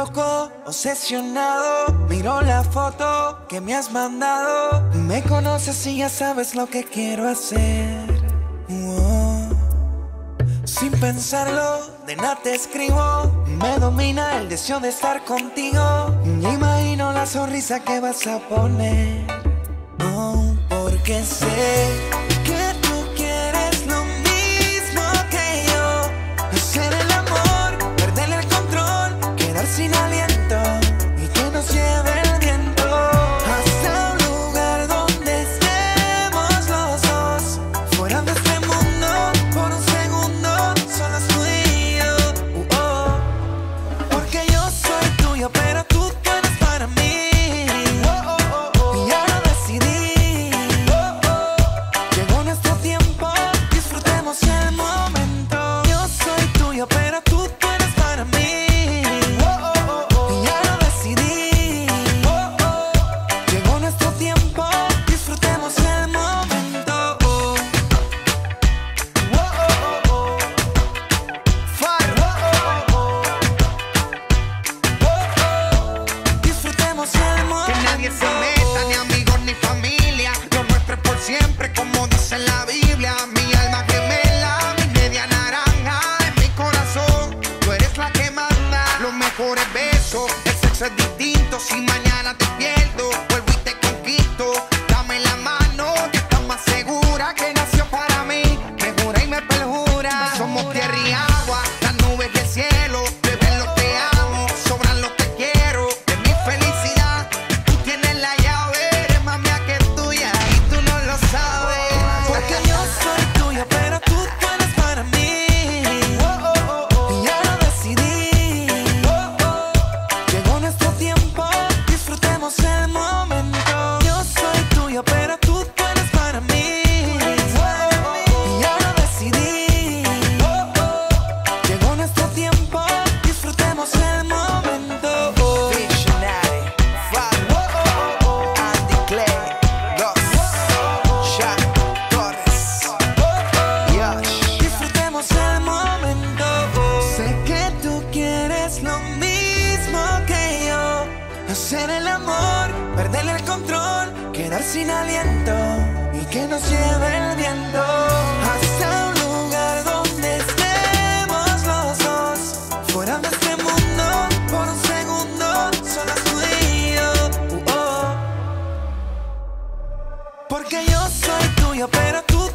loco, obsesionado. Miro la foto que me has mandado. Me conoces y ya sabes lo que quiero hacer. Sin pensarlo, de nada te escribo. Me domina el deseo de estar contigo. Imagino la sonrisa que vas a poner. Oh, porque sé si mañana te pierdo. Hacer el amor, perder el control, quedar sin aliento y que nos lleve el viento hasta un lugar donde estemos los dos, fuera de este mundo por un segundo, solo tú y yo. Uh -oh. Porque yo soy tuyo, pero tú